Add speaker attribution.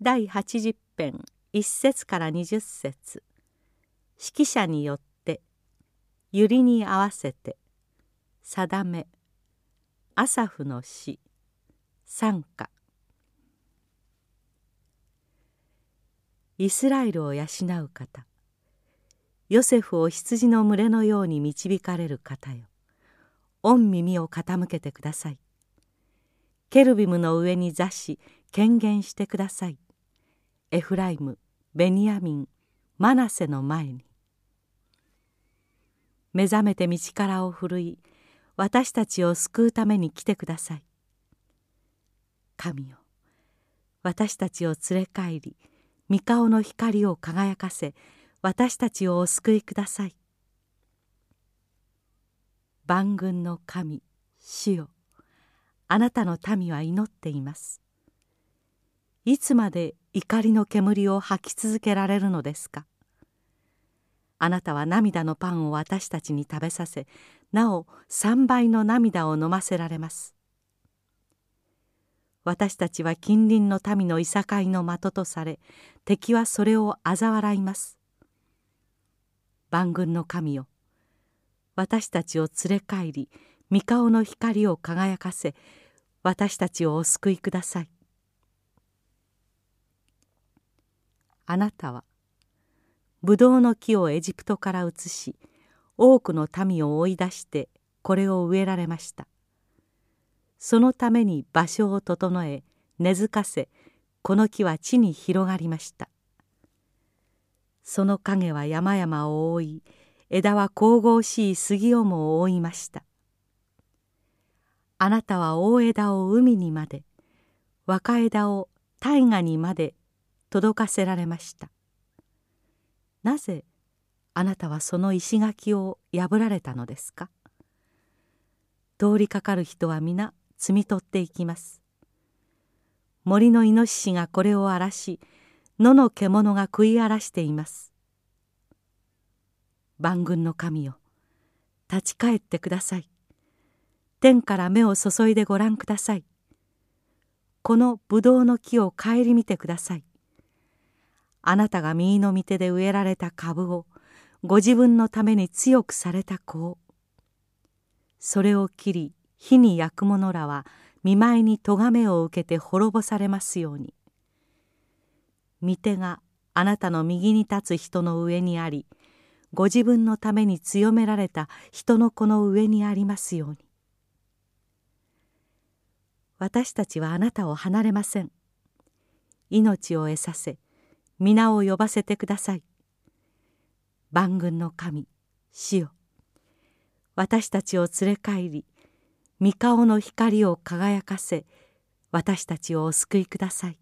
Speaker 1: 第80編1節から20節。指揮者によって百合に合わせて定めアサフの詩賛歌。イスラエルを養う方ヨセフを羊の群れのように導かれる方よ。御耳を傾けてください。ケルビムの上に座し権限してください。エフライムベニヤミンマナセの前に。目覚めて道からを振るい私たちを救うために来てください。神よ私たちを連れ帰り御顔の光を輝かせ私たちをお救いください。万軍の神主よあなたの民は祈っています。いつまで怒りの煙を吐き続けられるのですか？あなたは涙のパンを私たちに食べさせなお3倍の涙を飲ませられます。私たちは近隣の民のいさかいの的とされ敵はそれを嘲笑います。万軍の神よ私たちを連れ帰り御顔の光を輝かせ私たちをお救いください。あなたはブドウの木をエジプトから移し多くの民を追い出してこれを植えられました。そのために場所を整え根付かせこの木は地に広がりました。その影は山々を覆い枝は神々しい杉をも覆いました。あなたは大枝を海にまで若枝を大河にまで届かせられました。なぜあなたはその石垣を破られたのですか？通りかかる人は皆摘み取っていきます。森のイノシシがこれを荒らし野の獣が食い荒らしています。万軍の神よ立ち返ってください。天から目を注いでご覧ください。このブドウの木を顧みてください。あなたが右の御手で植えられた株をご自分のために強くされた子を。それを切り火に焼く者らは見舞いに咎めを受けて滅ぼされますように。御手があなたの右に立つ人の上にありご自分のために強められた人の子の上にありますように。私たちはあなたを離れません。命を得させ皆を呼ばせてください。万軍の神主よ。私たちを連れ帰り御顔の光を輝かせ私たちをお救いください。